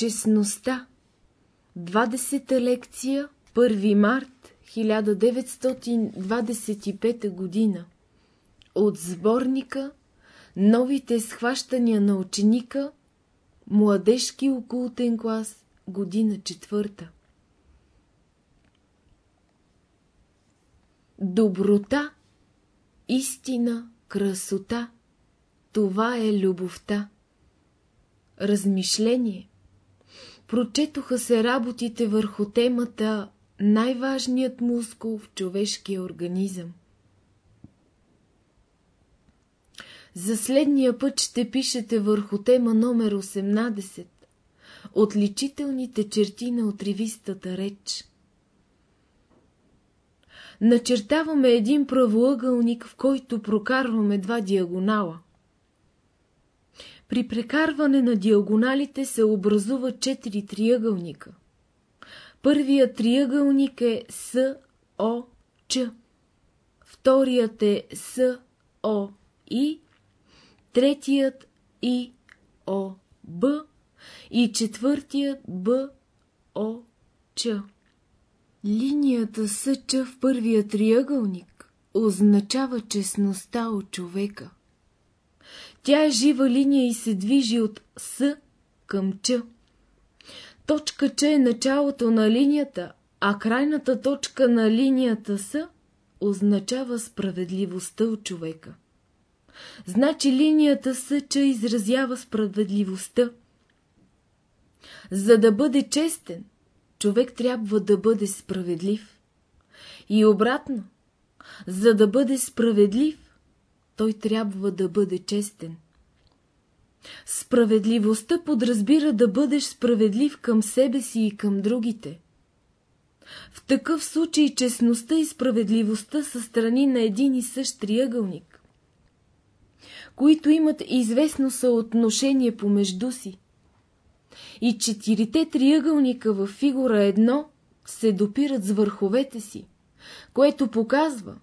Честността. 20-та лекция 1 март 1925 година. От сборника Новите схващания на ученика. Младежки окултен клас. Година четвърта Доброта, истина, красота – това е любовта. Размишление Прочетоха се работите върху темата най-важният мускул в човешкия организъм. За следния път ще пишете върху тема номер 18 Отличителните черти на отривистата реч. Начертаваме един правоъгълник, в който прокарваме два диагонала. При прекарване на диагоналите се образуват четири триъгълника. Първият триъгълник е С, О, Ч. Вторият е С, О, И. Третият И, О, Б. И четвъртият Б, О, Ч. Линията СЧ в първия триъгълник означава честността от човека. Тя е жива линия и се движи от С към Ч. Точка Ч е началото на линията, а крайната точка на линията С означава справедливостта от човека. Значи линията С Ч изразява справедливостта. За да бъде честен, човек трябва да бъде справедлив. И обратно, за да бъде справедлив, той трябва да бъде честен. Справедливостта подразбира да бъдеш справедлив към себе си и към другите. В такъв случай честността и справедливостта са страни на един и същ триъгълник, които имат известно съотношение помежду си. И четирите триъгълника в фигура едно се допират с върховете си, което показва,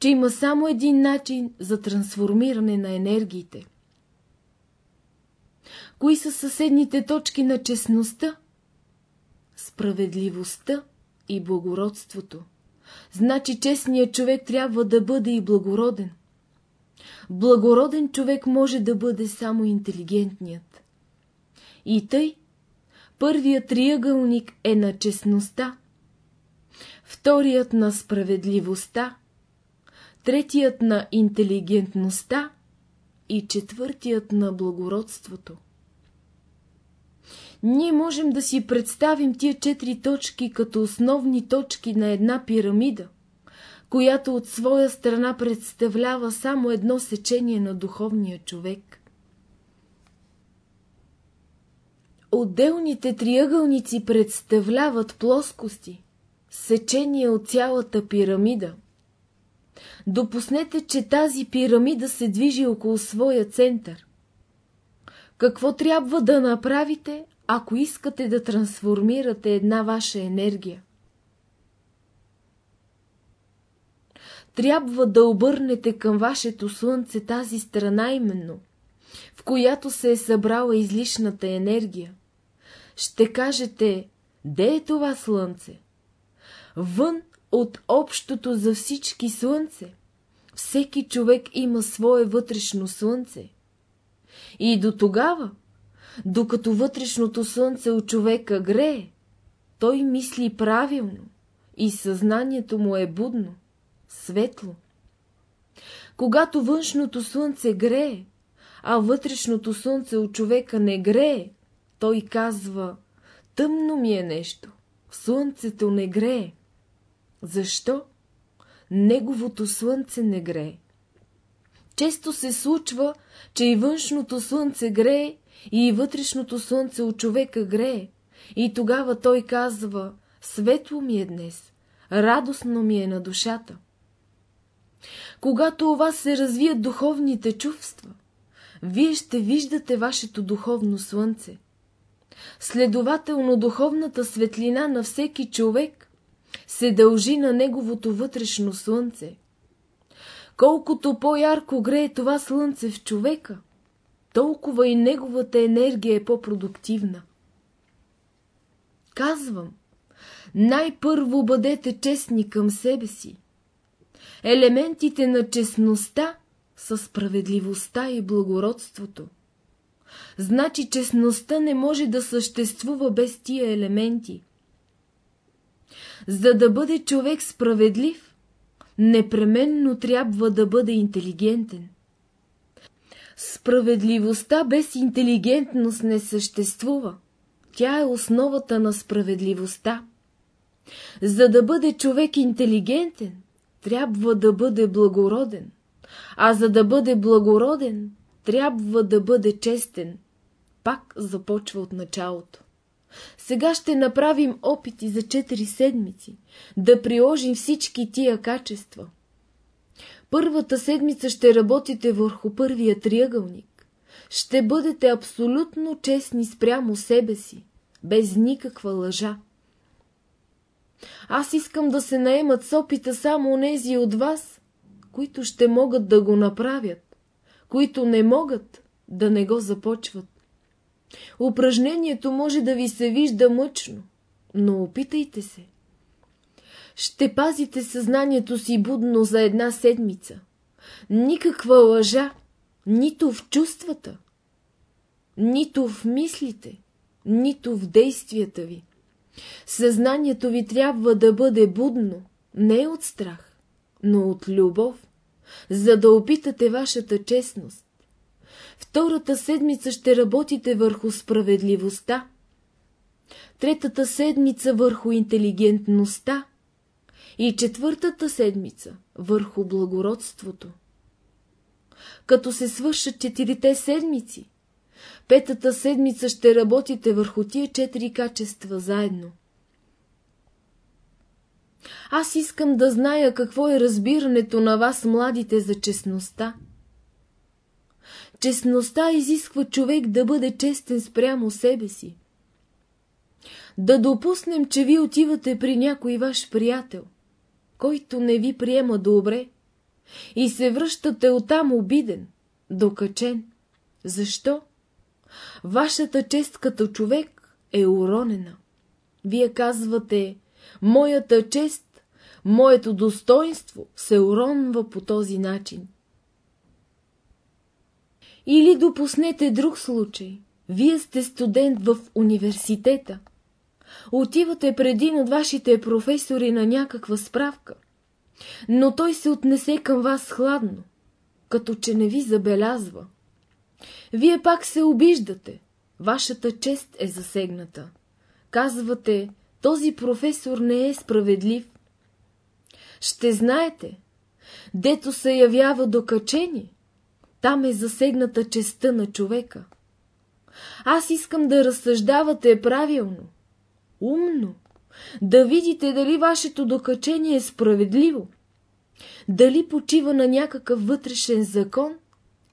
че има само един начин за трансформиране на енергиите. Кои са съседните точки на честността? Справедливостта и благородството. Значи честният човек трябва да бъде и благороден. Благороден човек може да бъде само интелигентният. И тъй, първият триъгълник е на честността, вторият на справедливостта, третият на интелигентността и четвъртият на благородството. Ние можем да си представим тия четири точки като основни точки на една пирамида, която от своя страна представлява само едно сечение на духовния човек. Отделните триъгълници представляват плоскости, сечение от цялата пирамида – Допуснете, че тази пирамида се движи около своя център. Какво трябва да направите, ако искате да трансформирате една ваша енергия? Трябва да обърнете към вашето слънце тази страна именно, в която се е събрала излишната енергия. Ще кажете, де е това слънце? Вън от общото за всички слънце. Всеки човек има свое вътрешно слънце. И до тогава, докато вътрешното слънце от човека грее, той мисли правилно и съзнанието му е будно, светло. Когато външното слънце грее, а вътрешното слънце от човека не грее, той казва, тъмно ми е нещо, слънцето не грее. Защо? Неговото слънце не грее. Често се случва, че и външното слънце грее, и вътрешното слънце от човека грее. И тогава той казва, светло ми е днес, радостно ми е на душата. Когато у вас се развият духовните чувства, вие ще виждате вашето духовно слънце. Следователно, духовната светлина на всеки човек се дължи на неговото вътрешно слънце. Колкото по-ярко грее това слънце в човека, толкова и неговата енергия е по-продуктивна. Казвам, най-първо бъдете честни към себе си. Елементите на честността са справедливостта и благородството. Значи честността не може да съществува без тия елементи. За да бъде човек справедлив, непременно трябва да бъде интелигентен. Справедливостта без интелигентност не съществува. Тя е основата на справедливостта. За да бъде човек интелигентен, трябва да бъде благороден, а за да бъде благороден, трябва да бъде честен. Пак започва от началото. Сега ще направим опити за 4 седмици, да приложим всички тия качества. Първата седмица ще работите върху първия триъгълник. Ще бъдете абсолютно честни спрямо себе си, без никаква лъжа. Аз искам да се наемат с опита само онези от вас, които ще могат да го направят, които не могат да не го започват. Упражнението може да ви се вижда мъчно, но опитайте се. Ще пазите съзнанието си будно за една седмица. Никаква лъжа, нито в чувствата, нито в мислите, нито в действията ви. Съзнанието ви трябва да бъде будно, не от страх, но от любов, за да опитате вашата честност. Втората седмица ще работите върху справедливостта, третата седмица върху интелигентността и четвъртата седмица върху благородството. Като се свършат четирите седмици, петата седмица ще работите върху тия четири качества заедно. Аз искам да зная какво е разбирането на вас, младите, за честността. Честността изисква човек да бъде честен спрямо себе си. Да допуснем, че ви отивате при някой ваш приятел, който не ви приема добре, и се връщате оттам обиден, докачен. Защо? Вашата чест като човек е уронена. Вие казвате, моята чест, моето достоинство се уронва по този начин. Или допуснете друг случай. Вие сте студент в университета. Отивате пред един от вашите професори на някаква справка, но той се отнесе към вас хладно, като че не ви забелязва. Вие пак се обиждате. Вашата чест е засегната. Казвате, този професор не е справедлив. Ще знаете, дето се явява докачени, там е засегната честа на човека. Аз искам да разсъждавате правилно, умно, да видите дали вашето докачение е справедливо, дали почива на някакъв вътрешен закон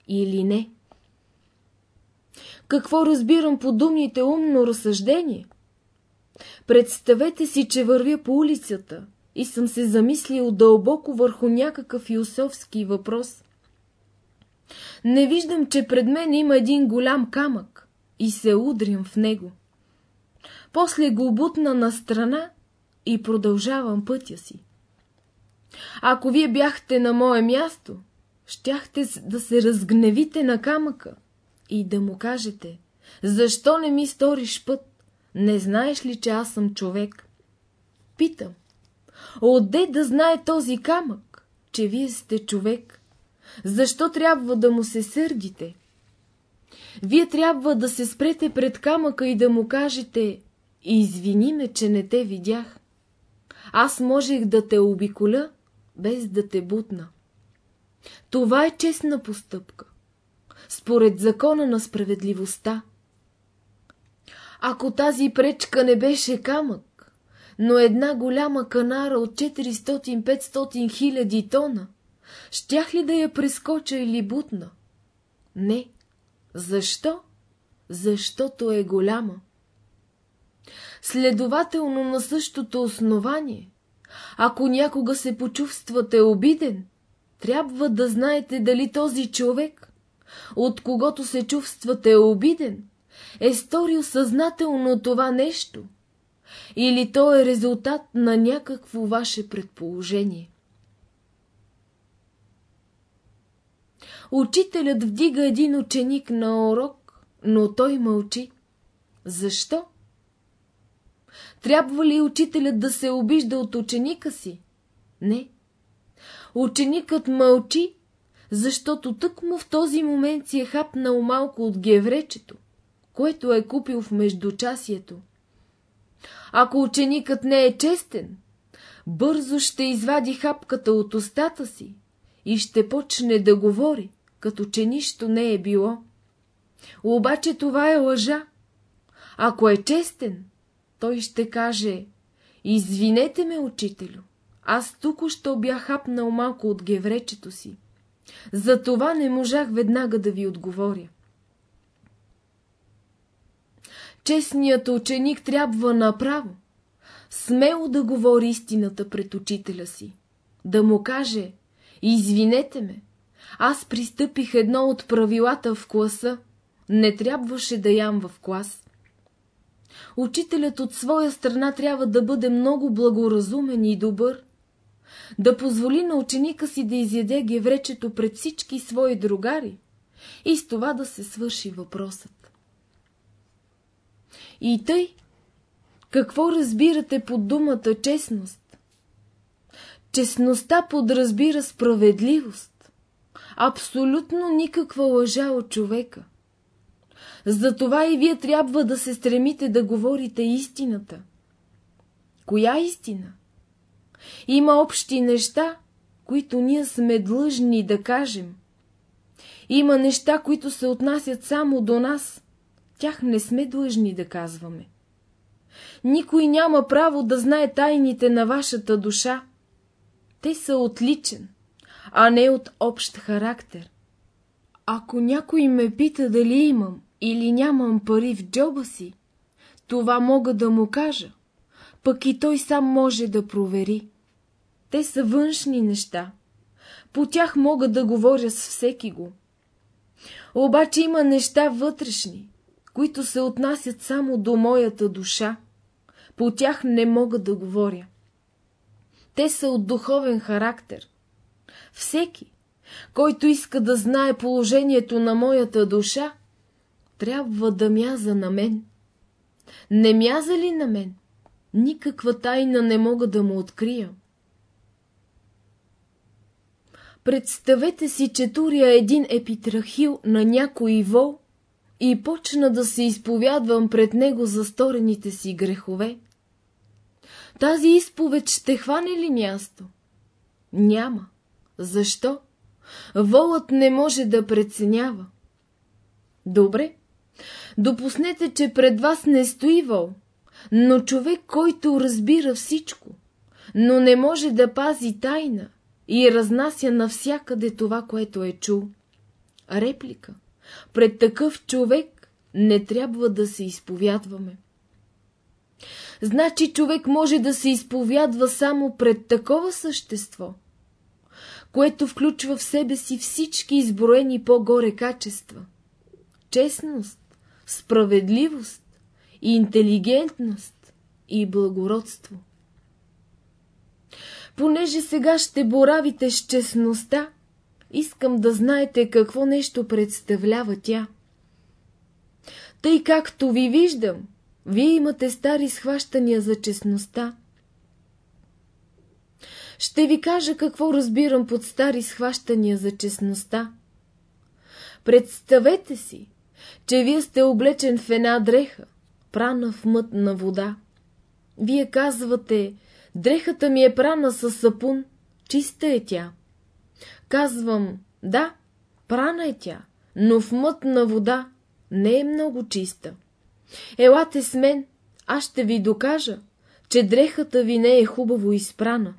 или не. Какво разбирам по думите умно разсъждение? Представете си, че вървя по улицата и съм се замислил дълбоко върху някакъв философски въпрос. Не виждам, че пред мен има един голям камък и се удрям в него. После го бутна на страна и продължавам пътя си. Ако вие бяхте на мое място, щяхте да се разгневите на камъка и да му кажете, защо не ми сториш път? Не знаеш ли, че аз съм човек? Питам, отде да знае този камък, че вие сте човек? Защо трябва да му се сърдите? Вие трябва да се спрете пред камъка и да му кажете «Извини ме, че не те видях. Аз можех да те обиколя, без да те бутна». Това е честна постъпка. Според закона на справедливостта. Ако тази пречка не беше камък, но една голяма канара от 400-500 хиляди тона, щях ли да я прескоча или бутна? Не. Защо? Защото е голяма. Следователно на същото основание, ако някога се почувствате обиден, трябва да знаете дали този човек, от когото се чувствате обиден, е сторил съзнателно това нещо, или то е резултат на някакво ваше предположение. Учителят вдига един ученик на урок, но той мълчи. Защо? Трябва ли учителят да се обижда от ученика си? Не. Ученикът мълчи, защото тък му в този момент си е хапнал малко от гевречето, което е купил в междучасието. Ако ученикът не е честен, бързо ще извади хапката от устата си и ще почне да говори, като че нищо не е било. Обаче това е лъжа. Ако е честен, той ще каже, извинете ме, учителю, аз тук що бях хапнал малко от гевречето си. Затова не можах веднага да ви отговоря. Честният ученик трябва направо, смело да говори истината пред учителя си, да му каже, извинете ме, аз пристъпих едно от правилата в класа, не трябваше да ям в клас. Учителят от своя страна трябва да бъде много благоразумен и добър, да позволи на ученика си да изяде гевречето пред всички свои другари и с това да се свърши въпросът. И тъй, какво разбирате под думата честност? Честността подразбира справедливост, абсолютно никаква лъжа от човека. Затова и вие трябва да се стремите да говорите истината. Коя истина? Има общи неща, които ние сме длъжни да кажем. Има неща, които се отнасят само до нас. Тях не сме длъжни да казваме. Никой няма право да знае тайните на вашата душа. Те са отличен, а не от общ характер. Ако някой ме пита дали имам или нямам пари в джоба си, това мога да му кажа, пък и той сам може да провери. Те са външни неща. По тях мога да говоря с всеки го. Обаче има неща вътрешни, които се отнасят само до моята душа. По тях не мога да говоря. Те са от духовен характер. Всеки, който иска да знае положението на моята душа, трябва да мяза на мен. Не мяза ли на мен? Никаква тайна не мога да му открия. Представете си, че туря един епитрахил на някой вол и почна да се изповядвам пред него за сторените си грехове. Тази изповед ще хване ли място? Няма. Защо? Волът не може да преценява. Добре, допуснете, че пред вас не стои вол, но човек, който разбира всичко, но не може да пази тайна, и разнася навсякъде това, което е чул. Реплика. Пред такъв човек не трябва да се изповядваме. Значи човек може да се изповядва само пред такова същество, което включва в себе си всички изброени по-горе качества. Честност, справедливост, интелигентност и благородство. Понеже сега ще боравите с честността, искам да знаете какво нещо представлява тя. Тъй както ви виждам, вие имате стари схващания за честността. Ще ви кажа какво разбирам под стари схващания за честността. Представете си, че вие сте облечен в една дреха, прана в мътна вода. Вие казвате, Дрехата ми е прана с сапун, чиста е тя. Казвам, да, прана е тя, но в мътна вода не е много чиста. Елате с мен, аз ще ви докажа, че дрехата ви не е хубаво изпрана.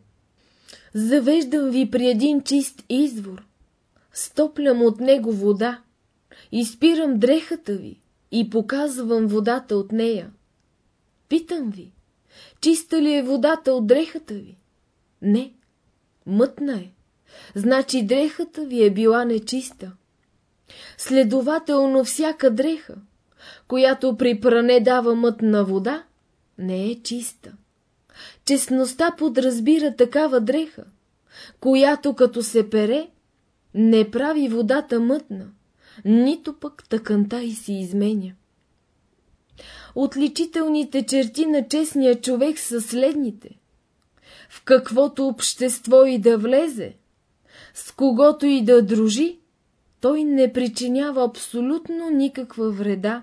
Завеждам ви при един чист извор, стоплям от него вода, изпирам дрехата ви и показвам водата от нея. Питам ви, Чиста ли е водата от дрехата ви? Не, мътна е. Значи дрехата ви е била нечиста. Следователно всяка дреха, която при пране дава мътна вода, не е чиста. Честността подразбира такава дреха, която като се пере, не прави водата мътна, нито пък тъканта и си изменя. Отличителните черти на честния човек са следните. В каквото общество и да влезе, с когото и да дружи, той не причинява абсолютно никаква вреда,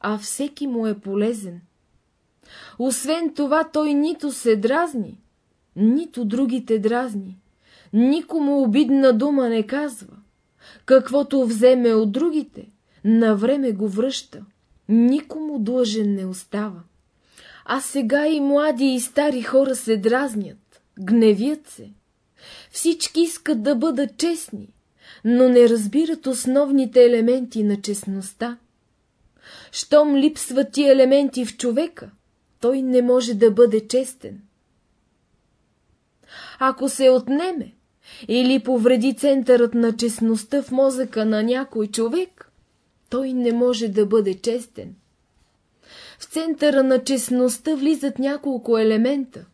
а всеки му е полезен. Освен това, той нито се дразни, нито другите дразни, никому обидна дума не казва. Каквото вземе от другите, на време го връща, никому длъжен не остава. А сега и млади и стари хора се дразнят, гневят се. Всички искат да бъдат честни, но не разбират основните елементи на честността. Щом липсват ти елементи в човека, той не може да бъде честен. Ако се отнеме или повреди центърът на честността в мозъка на някой човек, той не може да бъде честен. В центъра на честността влизат няколко елемента.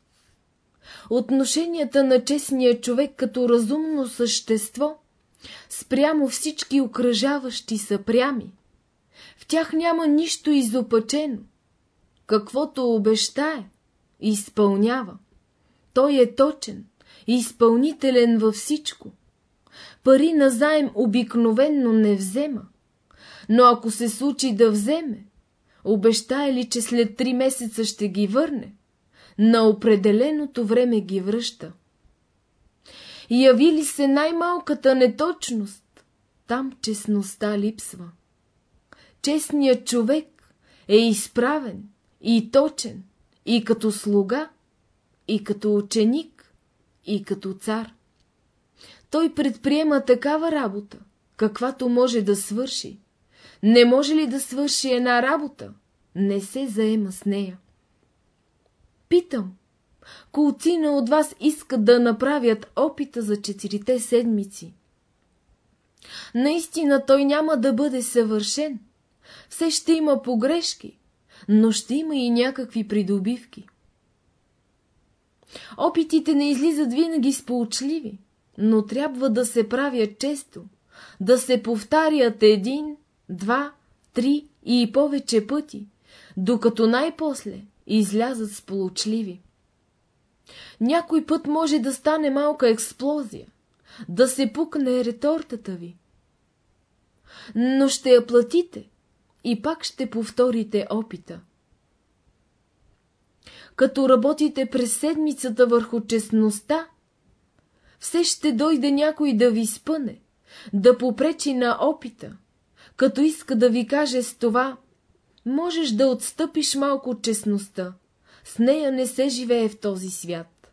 Отношенията на честния човек като разумно същество спрямо всички окръжаващи са прями. В тях няма нищо изопачено. Каквото обещае, изпълнява. Той е точен, изпълнителен във всичко. Пари на заем обикновенно не взема, но ако се случи да вземе, обещае ли, че след три месеца ще ги върне? На определеното време ги връща. Яви ли се най-малката неточност, там честността липсва. Честният човек е изправен и точен, и като слуга, и като ученик, и като цар. Той предприема такава работа, каквато може да свърши. Не може ли да свърши една работа? Не се заема с нея. Питам, колцина от вас искат да направят опита за четирите седмици. Наистина той няма да бъде съвършен. Все ще има погрешки, но ще има и някакви придобивки. Опитите не излизат винаги сполучливи, но трябва да се правят често, да се повтарят един, два, три и повече пъти, докато най-после излязат сполучливи. Някой път може да стане малка експлозия, да се пукне ретортата ви. Но ще я платите и пак ще повторите опита. Като работите през седмицата върху честността, все ще дойде някой да ви спъне, да попречи на опита, като иска да ви каже с това, можеш да отстъпиш малко честността, с нея не се живее в този свят.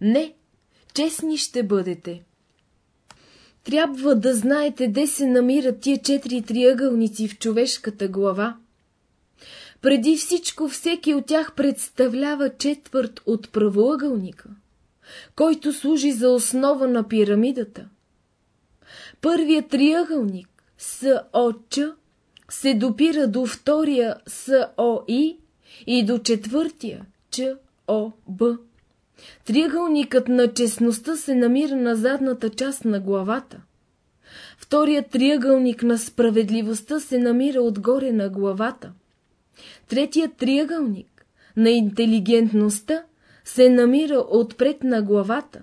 Не, честни ще бъдете. Трябва да знаете, де се намират тия четири триъгълници в човешката глава. Преди всичко всеки от тях представлява четвърт от правоъгълника, който служи за основа на пирамидата. Първият триъгълник, СОЧ, се допира до втория СОИ и до четвъртия ЧОБ. Триъгълникът на честността се намира на задната част на главата. Вторият триъгълник на справедливостта се намира отгоре на главата. Третият триъгълник на интелигентността се намира отпред на главата.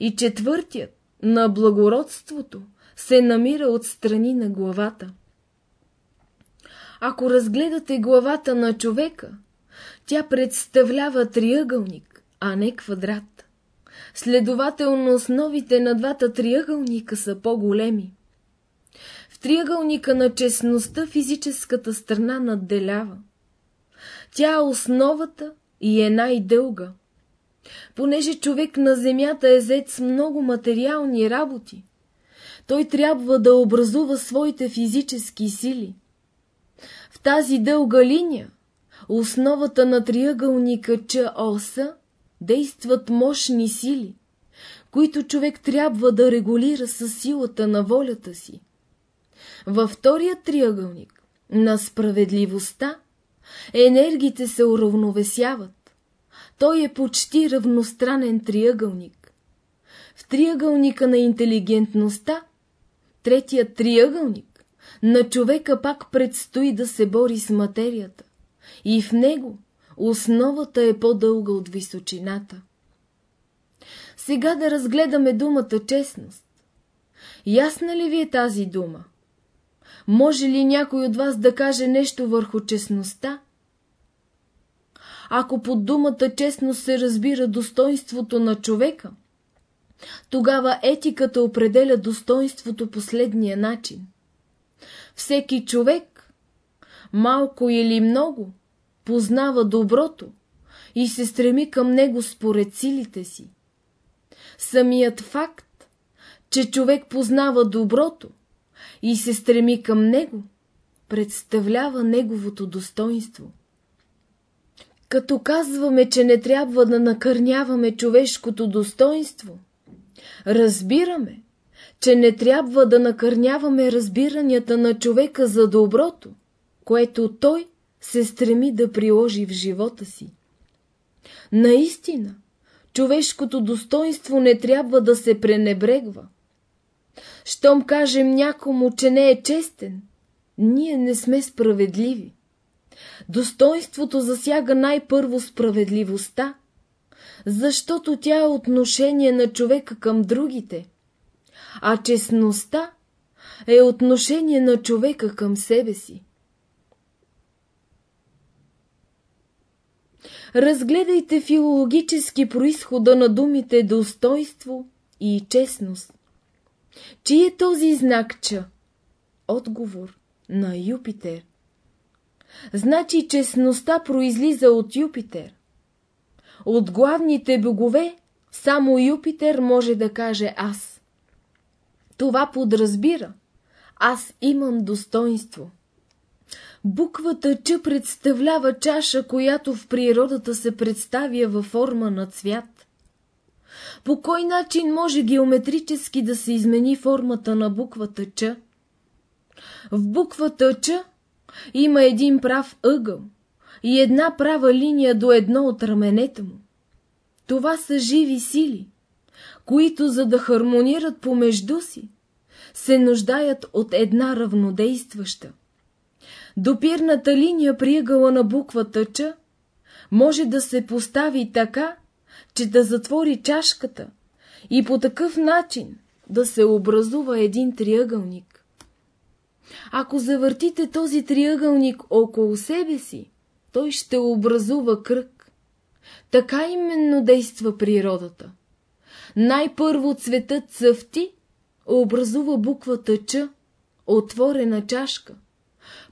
И четвъртият на благородството се намира отстрани на главата. Ако разгледате главата на човека, тя представлява триъгълник, а не квадрат. Следователно основите на двата триъгълника са по-големи. В триъгълника на честността физическата страна надделява. Тя е основата и е най-дълга. Понеже човек на земята е зет с много материални работи, той трябва да образува своите физически сили. В тази дълга линия, основата на триъгълника ЧОСа, действат мощни сили, които човек трябва да регулира със силата на волята си. Във втория триъгълник на справедливостта енергиите се уравновесяват. Той е почти равностранен триъгълник. В триъгълника на интелигентността, третият триъгълник, на човека пак предстои да се бори с материята. И в него основата е по-дълга от височината. Сега да разгледаме думата честност. Ясна ли ви е тази дума? Може ли някой от вас да каже нещо върху честността? Ако под думата честност се разбира достоинството на човека, тогава етиката определя достоинството последния начин. Всеки човек, малко или много, познава доброто и се стреми към него според силите си. Самият факт, че човек познава доброто и се стреми към него, представлява неговото достоинство. Като казваме, че не трябва да накърняваме човешкото достоинство, разбираме, че не трябва да накърняваме разбиранията на човека за доброто, което той се стреми да приложи в живота си. Наистина, човешкото достоинство не трябва да се пренебрегва. Щом кажем някому, че не е честен, ние не сме справедливи. Достоинството засяга най-първо справедливостта, защото тя е отношение на човека към другите, а честността е отношение на човека към себе си. Разгледайте филологически происхода на думите достойство и честност. Чи е този знак Ч? Отговор на Юпитер. Значи честността произлиза от Юпитер. От главните богове само Юпитер може да каже аз. Това подразбира. Аз имам достоинство. Буквата Ч представлява чаша, която в природата се представя във форма на цвят. По кой начин може геометрически да се измени формата на буквата Ч? В буквата Ч има един прав ъгъл и една права линия до едно от раменете му. Това са живи сили, които за да хармонират помежду си, се нуждаят от една равнодействаща. Допирната линия при на буквата Ч може да се постави така, че да затвори чашката и по такъв начин да се образува един триъгълник. Ако завъртите този триъгълник около себе си, той ще образува кръг. Така именно действа природата. Най-първо цветът цъфти, образува буквата Ч, отворена чашка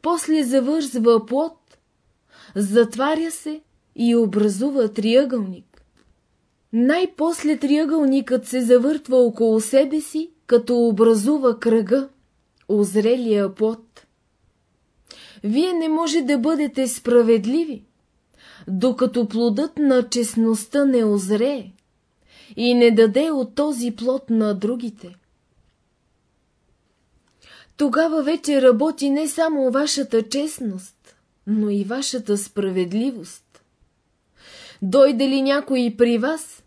после завързва плод, затваря се и образува триъгълник. Най-после триъгълникът се завъртва около себе си, като образува кръга, озрелия плод. Вие не може да бъдете справедливи, докато плодът на честността не озрее и не даде от този плод на другите тогава вече работи не само вашата честност, но и вашата справедливост. Дойде ли някой при вас,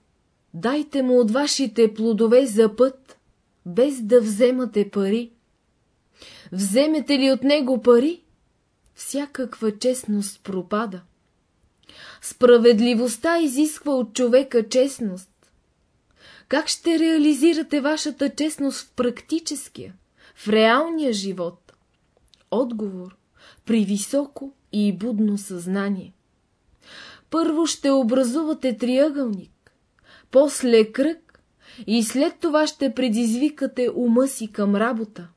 дайте му от вашите плодове за път, без да вземате пари. Вземете ли от него пари, всякаква честност пропада. Справедливостта изисква от човека честност. Как ще реализирате вашата честност в практическия? В реалния живот? Отговор при високо и будно съзнание. Първо ще образувате триъгълник, после кръг и след това ще предизвикате ума си към работа.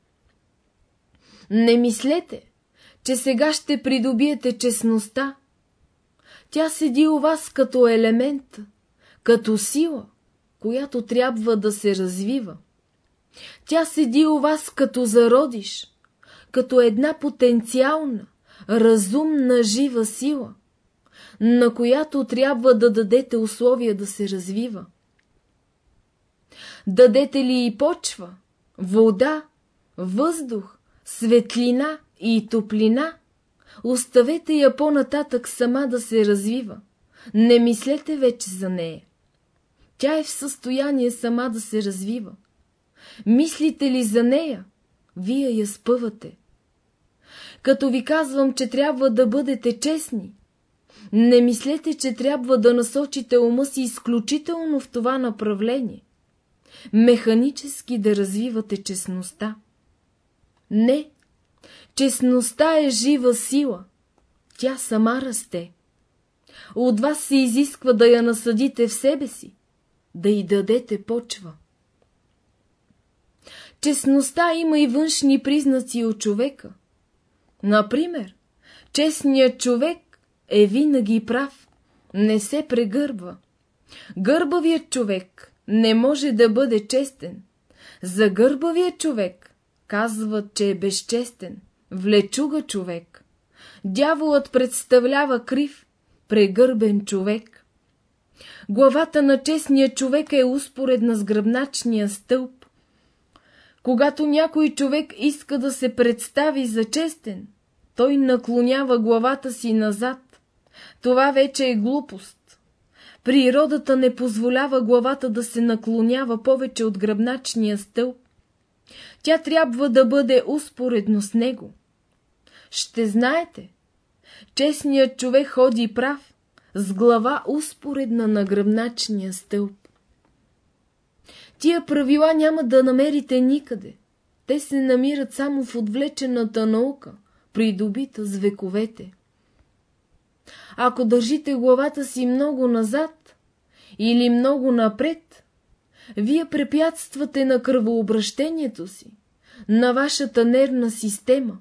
Не мислете, че сега ще придобиете честността. Тя седи у вас като елемент, като сила, която трябва да се развива. Тя седи у вас като зародиш, като една потенциална, разумна, жива сила, на която трябва да дадете условия да се развива. Дадете ли и почва, вода, въздух, светлина и топлина, оставете я по-нататък сама да се развива. Не мислете вече за нея. Тя е в състояние сама да се развива. Мислите ли за нея? Вие я спъвате. Като ви казвам, че трябва да бъдете честни, не мислете, че трябва да насочите ума си изключително в това направление. Механически да развивате честността. Не, честността е жива сила. Тя сама расте. От вас се изисква да я насъдите в себе си, да й дадете почва. Честността има и външни признаци от човека. Например, честният човек е винаги прав, не се прегърбва. Гърбавият човек не може да бъде честен. За гърбавият човек казват, че е безчестен, влечуга човек. Дяволът представлява крив, прегърбен човек. Главата на честния човек е успоредна с гръбначния стълб. Когато някой човек иска да се представи за честен, той наклонява главата си назад, това вече е глупост. Природата не позволява главата да се наклонява повече от гръбначния стълб. Тя трябва да бъде успоредно с него. Ще знаете, честният човек ходи прав, с глава успоредна на гръбначния стълб. Тия правила няма да намерите никъде. Те се намират само в отвлечената наука, придобита с вековете. Ако държите главата си много назад или много напред, вие препятствате на кръвообращението си, на вашата нервна система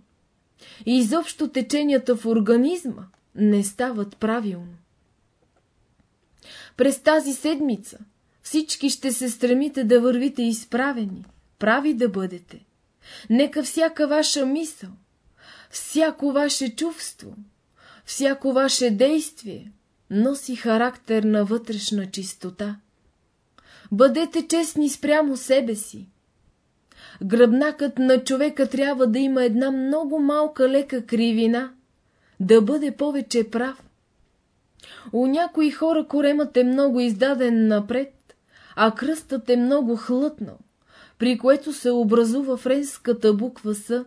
и изобщо теченията в организма не стават правилно. През тази седмица всички ще се стремите да вървите изправени, прави да бъдете. Нека всяка ваша мисъл, всяко ваше чувство, всяко ваше действие носи характер на вътрешна чистота. Бъдете честни спрямо себе си. Гръбнакът на човека трябва да има една много малка лека кривина, да бъде повече прав. У някои хора коремът е много издаден напред, а кръстът е много хлътнал, при което се образува френската буква С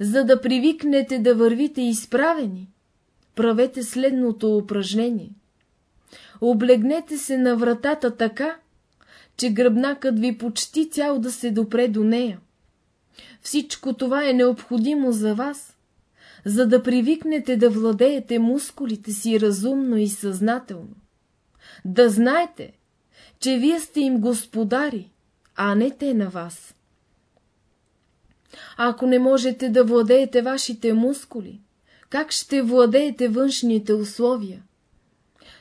за да привикнете да вървите изправени, правете следното упражнение. Облегнете се на вратата така, че гръбнакът ви почти цял да се допре до нея. Всичко това е необходимо за вас, за да привикнете да владеете мускулите си разумно и съзнателно. Да знаете, че вие сте им господари, а не те на вас. Ако не можете да владеете вашите мускули, как ще владеете външните условия?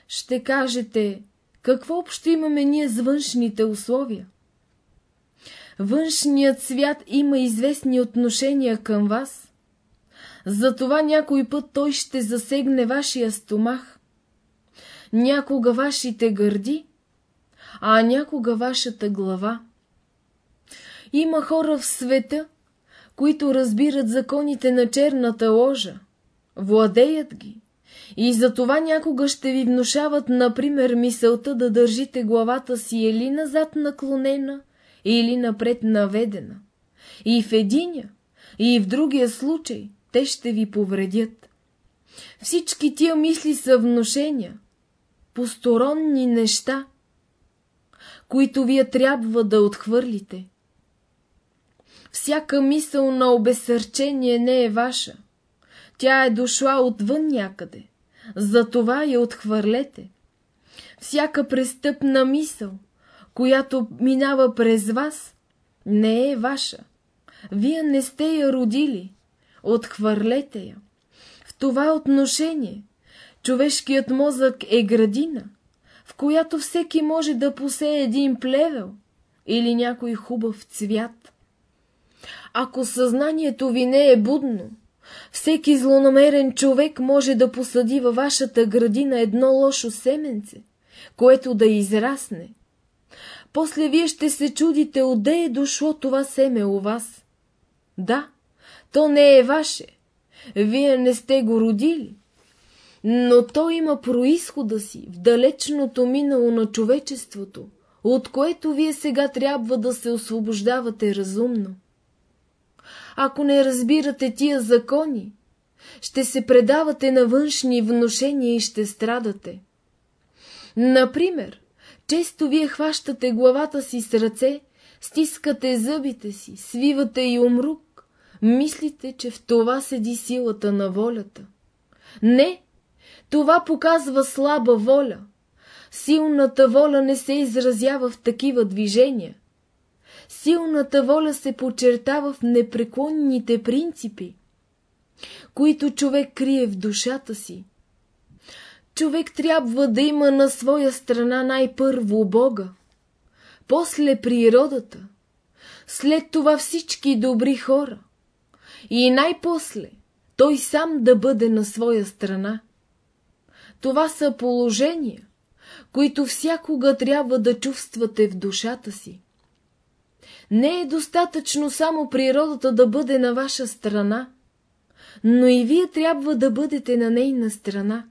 Ще кажете, какво общо имаме ние с външните условия? Външният свят има известни отношения към вас. Затова някой път той ще засегне вашия стомах, някога вашите гърди, а някога вашата глава. Има хора в света, които разбират законите на черната ложа, владеят ги. И за това някога ще ви внушават, например, мисълта да държите главата си или назад наклонена, или напред наведена. И в единия, и в другия случай те ще ви повредят. Всички тия мисли са внушения, посторонни неща, които вие трябва да отхвърлите. Всяка мисъл на обесърчение не е ваша. Тя е дошла отвън някъде. Затова я отхвърлете. Всяка престъпна мисъл, която минава през вас, не е ваша. Вие не сте я родили. Отхвърлете я. В това отношение човешкият мозък е градина, в която всеки може да посее един плевел или някой хубав цвят. Ако съзнанието ви не е будно, всеки злонамерен човек може да посади във вашата градина едно лошо семенце, което да израсне. После вие ще се чудите, отде е дошло това семе у вас. Да, то не е ваше. вие не сте го родили, но той има происхода си в далечното минало на човечеството, от което вие сега трябва да се освобождавате разумно. Ако не разбирате тия закони, ще се предавате на външни вношения и ще страдате. Например, често вие хващате главата си с ръце, стискате зъбите си, свивате и умрук, мислите, че в това седи силата на волята. Не, това показва слаба воля. Силната воля не се изразява в такива движения. Силната воля се подчертава в непреклонните принципи, които човек крие в душата си. Човек трябва да има на своя страна най-първо Бога, после природата, след това всички добри хора и най-после той сам да бъде на своя страна. Това са положения, които всякога трябва да чувствате в душата си. Не е достатъчно само природата да бъде на ваша страна, но и вие трябва да бъдете на нейна страна.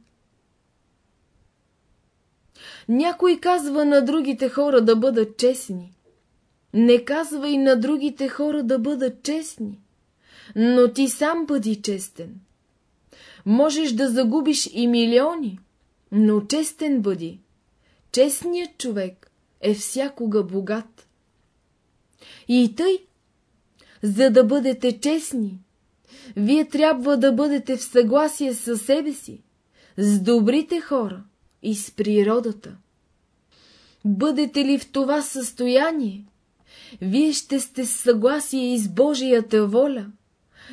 Някой казва на другите хора да бъдат честни. Не казва и на другите хора да бъдат честни, но ти сам бъди честен. Можеш да загубиш и милиони, но честен бъди. Честният човек е всякога богат. И тъй, за да бъдете честни, вие трябва да бъдете в съгласие с себе си, с добрите хора и с природата. Бъдете ли в това състояние, вие ще сте в съгласие и с Божията воля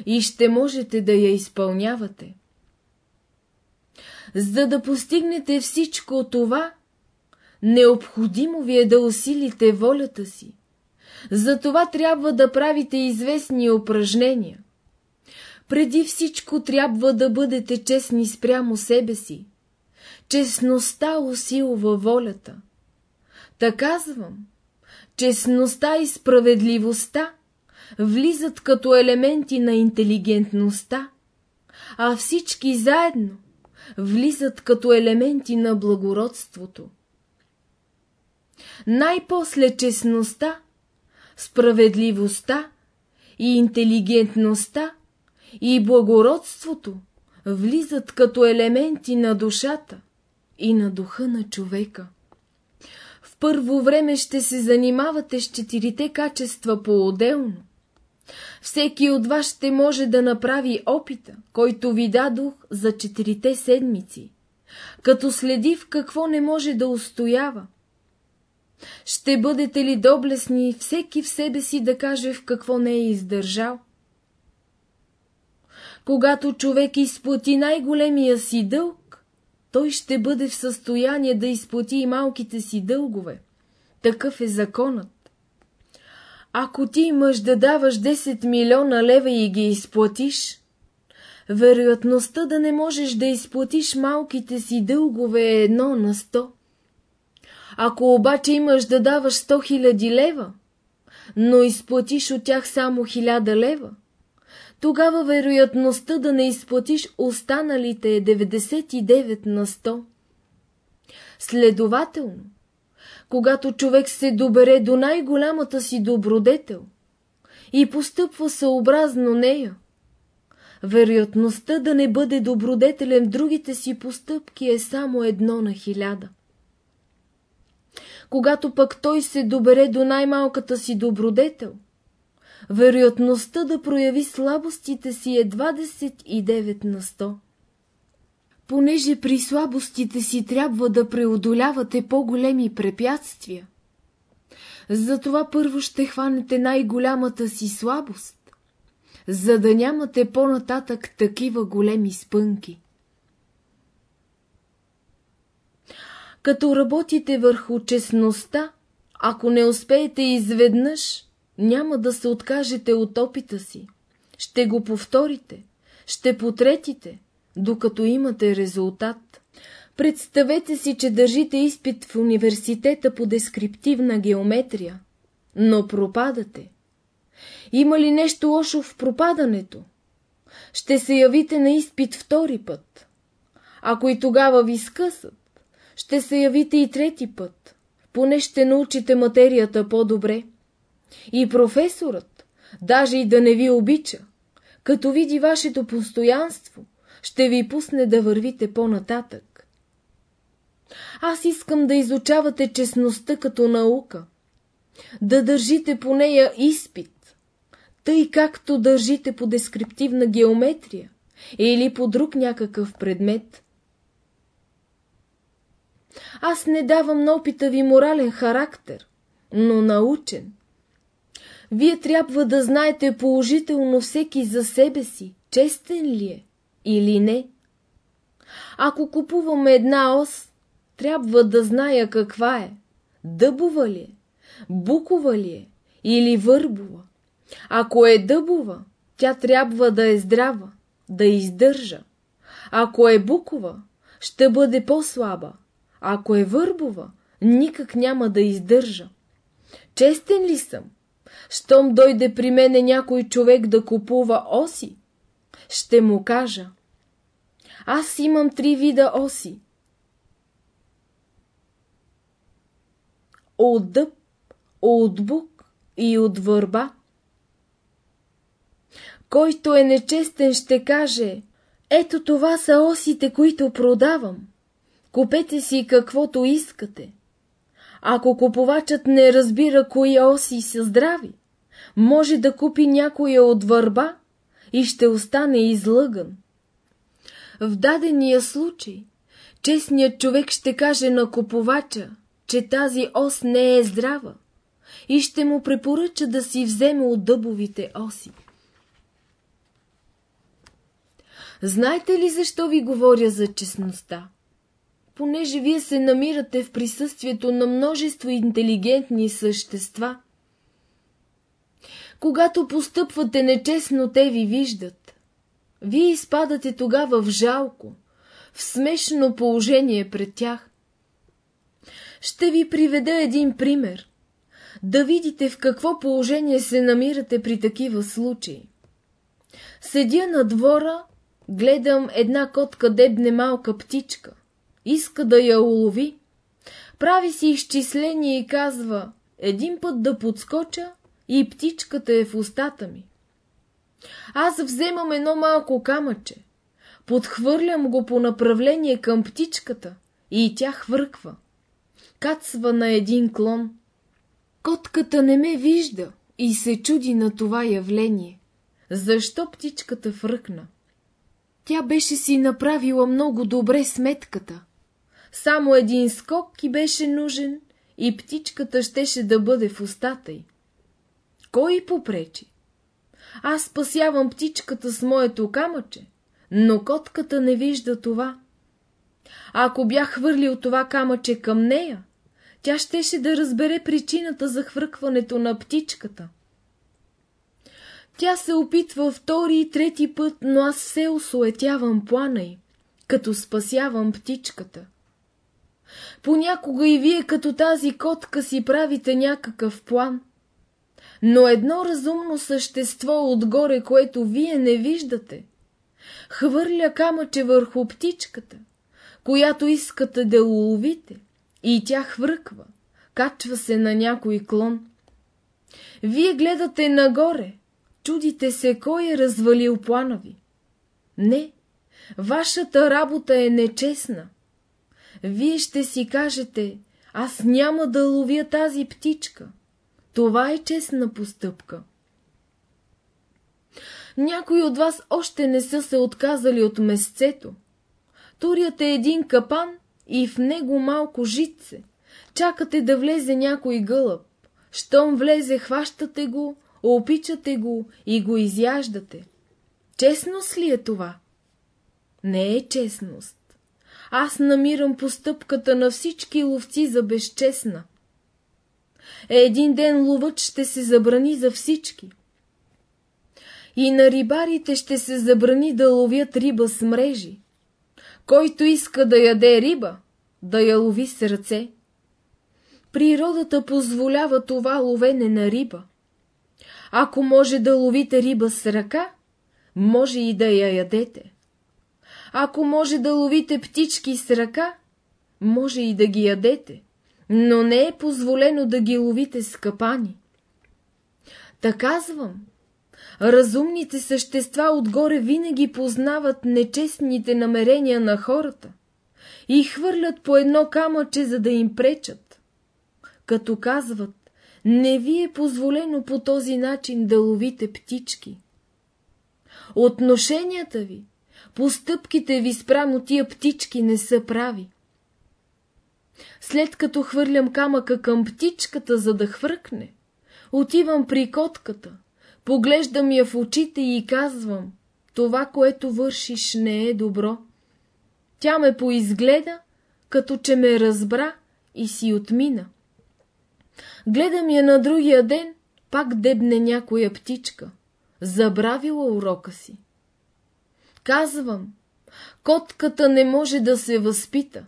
и ще можете да я изпълнявате. За да постигнете всичко това, необходимо ви е да усилите волята си. Затова трябва да правите известни упражнения. Преди всичко трябва да бъдете честни спрямо себе си. Честността усилва волята. Та казвам, честността и справедливостта влизат като елементи на интелигентността, а всички заедно влизат като елементи на благородството. Най-после честността, справедливостта и интелигентността и благородството влизат като елементи на душата и на духа на човека. В първо време ще се занимавате с четирите качества по-отделно. Всеки от вас ще може да направи опита, който ви дадох за четирите седмици, като следи в какво не може да устоява. Ще бъдете ли доблесни всеки в себе си да каже в какво не е издържал? Когато човек изплати най-големия си дълг, той ще бъде в състояние да изплати и малките си дългове. Такъв е законът. Ако ти имаш да даваш 10 милиона лева и ги изплатиш, вероятността да не можеш да изплатиш малките си дългове е едно на сто. Ако обаче имаш да даваш 100 хиляди лева, но изплатиш от тях само 1000 лева, тогава вероятността да не изплатиш останалите е 99 на 100. Следователно, когато човек се добере до най-голямата си добродетел и постъпва съобразно нея, вероятността да не бъде добродетелен в другите си постъпки е само едно на хиляда. Когато пък той се добере до най-малката си добродетел, вероятността да прояви слабостите си е 29 на 100. Понеже при слабостите си трябва да преодолявате по-големи препятствия, затова първо ще хванете най-голямата си слабост, за да нямате по-нататък такива големи спънки. Като работите върху честността, ако не успеете изведнъж, няма да се откажете от опита си. Ще го повторите, ще потретите, докато имате резултат. Представете си, че държите изпит в университета по дескриптивна геометрия, но пропадате. Има ли нещо лошо в пропадането? ще се явите на изпит втори път. Ако и тогава ви скъсат, ще се явите и трети път, поне ще научите материята по-добре. И професорът, даже и да не ви обича, като види вашето постоянство, ще ви пусне да вървите по-нататък. Аз искам да изучавате честността като наука, да държите по нея изпит, тъй както държите по дескриптивна геометрия или по друг някакъв предмет. Аз не давам на опита ви морален характер, но научен. Вие трябва да знаете положително всеки за себе си, честен ли е или не. Ако купуваме една ос, трябва да зная каква е, дъбова ли е, букова ли е или върбова. Ако е дъбова, тя трябва да е здрава, да издържа. Ако е букова, ще бъде по-слаба. Ако е върбова, никак няма да издържа. Честен ли съм? Щом дойде при мене някой човек да купува оси, ще му кажа. Аз имам три вида оси. От дъб, от бук и от върба. Който е нечестен ще каже, ето това са осите, които продавам. Купете си каквото искате. Ако купувачът не разбира кои оси са здрави, може да купи някоя от върба и ще остане излъган. В дадения случай, честният човек ще каже на купувача, че тази ос не е здрава и ще му препоръча да си вземе от дъбовите оси. Знаете ли защо ви говоря за честността? Понеже вие се намирате в присъствието на множество интелигентни същества. Когато постъпвате нечестно, те ви виждат. Вие изпадате тогава в жалко, в смешно положение пред тях. Ще ви приведа един пример, да видите в какво положение се намирате при такива случаи. Седя на двора, гледам една котка дебне малка птичка. Иска да я улови. Прави си изчисление и казва, един път да подскоча и птичката е в устата ми. Аз вземам едно малко камъче, подхвърлям го по направление към птичката и тя хвърква. Кацва на един клон. Котката не ме вижда и се чуди на това явление. Защо птичката фръкна? Тя беше си направила много добре сметката. Само един скок и беше нужен и птичката щеше да бъде в устата й. Кой попречи? Аз спасявам птичката с моето камъче, но котката не вижда това. ако бях хвърлил това камъче към нея, тя щеше да разбере причината за хвъркването на птичката. Тя се опитва втори и трети път, но аз все осуетявам плана й, като спасявам птичката. Понякога и вие като тази котка си правите някакъв план – но едно разумно същество отгоре, което вие не виждате, хвърля камъче върху птичката, която искате да уловите, и тя хвърква, качва се на някой клон. Вие гледате нагоре, чудите се кой е развалил плана ви. Не, вашата работа е нечестна. Вие ще си кажете, аз няма да ловя тази птичка. Това е честна постъпка. Някои от вас още не са се отказали от месцето. Туряте един капан и в него малко житце. Чакате да влезе някой гълъб. Щом влезе, хващате го, опичате го и го изяждате. Честност ли е това? Не е честност. Аз намирам постъпката на всички ловци за безчестна. Един ден ловът ще се забрани за всички. И на рибарите ще се забрани да ловят риба с мрежи. Който иска да яде риба, да я лови с ръце. Природата позволява това ловене на риба. Ако може да ловите риба с ръка, може и да я ядете. Ако може да ловите птички с ръка, може и да ги ядете, но не е позволено да ги ловите с капани. Та казвам, разумните същества отгоре винаги познават нечестните намерения на хората и хвърлят по едно камъче, за да им пречат. Като казват, не ви е позволено по този начин да ловите птички. Отношенията ви, постъпките ви спрямо тия птички не са прави. След като хвърлям камъка към птичката, за да хвъркне, отивам при котката, поглеждам я в очите и казвам, това, което вършиш, не е добро. Тя ме поизгледа, като че ме разбра и си отмина. Гледам я на другия ден, пак дебне някоя птичка. Забравила урока си. Казвам, котката не може да се възпита.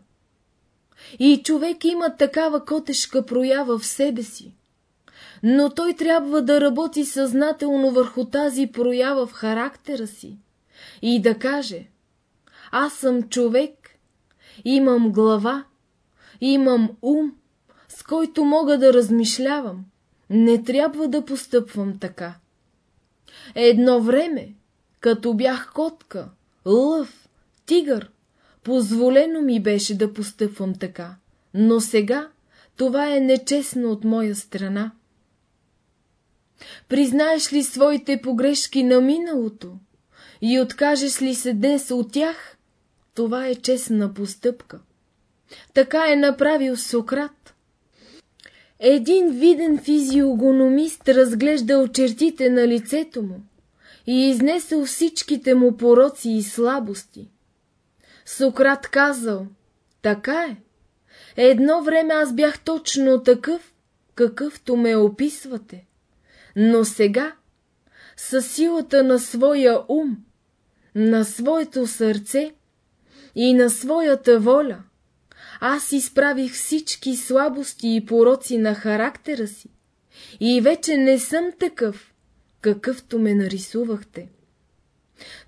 И човек има такава котешка проява в себе си. Но той трябва да работи съзнателно върху тази проява в характера си и да каже Аз съм човек, имам глава, имам ум, с който мога да размишлявам. Не трябва да постъпвам така. Едно време, като бях котка, лъв, тигър, позволено ми беше да постъпвам така, но сега това е нечестно от моя страна. Признаеш ли своите погрешки на миналото и откажеш ли се днес от тях, това е честна постъпка. Така е направил Сократ. Един виден физиогономист разглеждал чертите на лицето му и изнесъл всичките му пороци и слабости. Сократ казал, така е. Едно време аз бях точно такъв, какъвто ме описвате. Но сега, със силата на своя ум, на своето сърце и на своята воля, аз изправих всички слабости и пороци на характера си и вече не съм такъв, какъвто ме нарисувахте.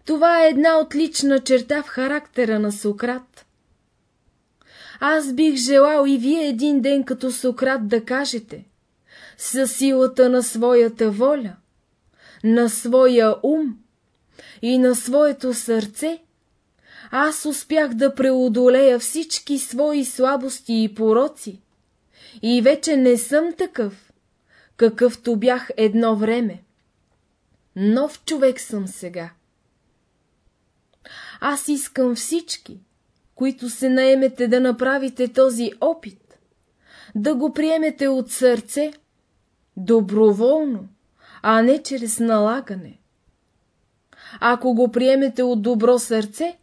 Това е една отлична черта в характера на Сократ. Аз бих желал и вие един ден като Сократ да кажете, със силата на своята воля, на своя ум и на своето сърце, аз успях да преодолея всички свои слабости и пороци и вече не съм такъв, какъвто бях едно време. Нов човек съм сега. Аз искам всички, които се наемете да направите този опит, да го приемете от сърце, доброволно, а не чрез налагане. Ако го приемете от добро сърце,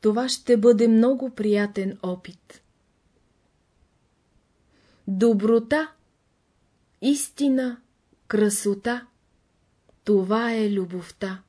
това ще бъде много приятен опит. Доброта, истина, красота – това е любовта.